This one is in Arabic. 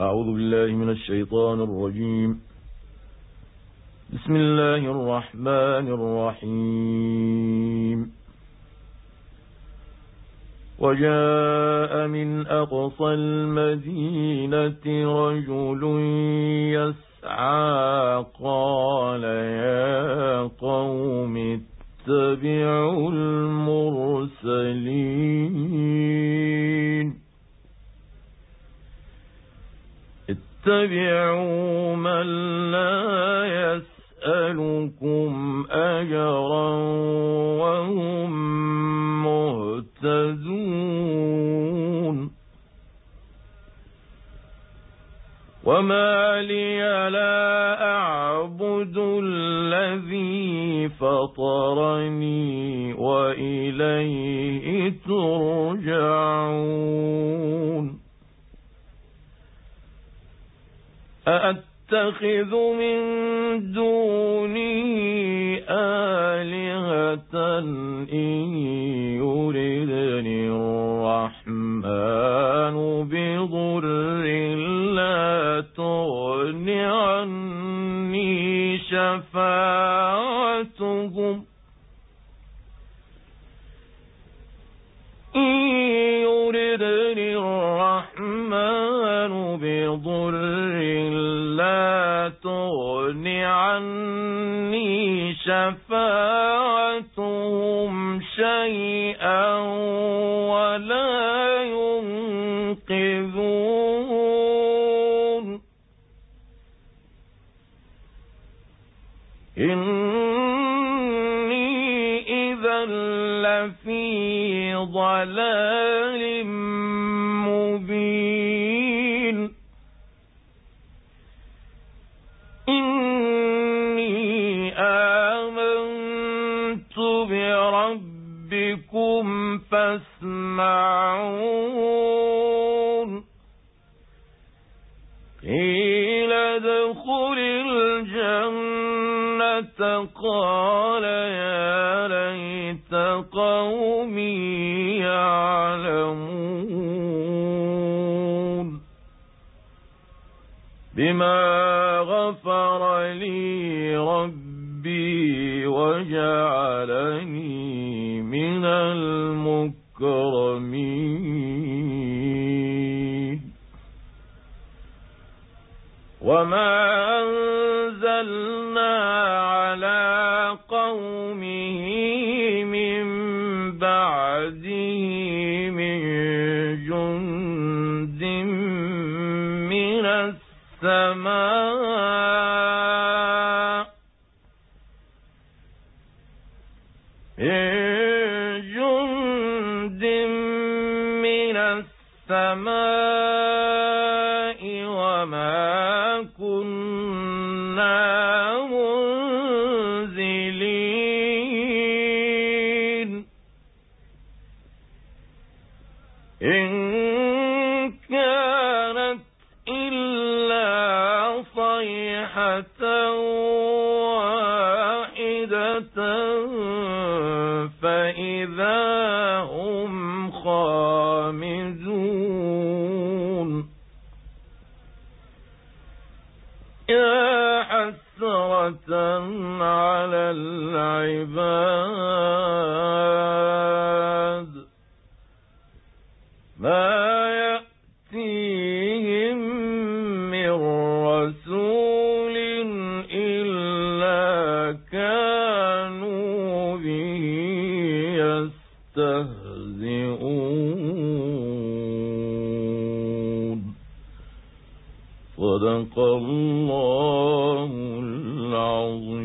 أعوذ بالله من الشيطان الرجيم. بسم الله الرحمن الرحيم. وجاء من أقصى المدينة رجل يسعى قال يا قوم اتبعوا المرسلين اتبعوا من لا يسألكم أجرا وهم مهتدون. وما لي لا أعبد الذي فطرني وإليه ترجعون. أأتخذ من دونه آلهة إن يردني الرحمن بضر لا تغن عني شفاعتهم. إن بضر لا تغن عني شفاعتهم شيئا ولا ينقذون. إني إذا لفي ضلال بربكم فاسمعون. قيل ادخل الجنة. قال يا ليت قومي يعلمون. بما غفر لي ربي وجعلني من المكرمين. وما أنزلنا على قومه من بعده من جند من السماء. السماء وما كنا منزلين. إن كانت إلا صيحة واحدة على العباد صدق الله العظيم.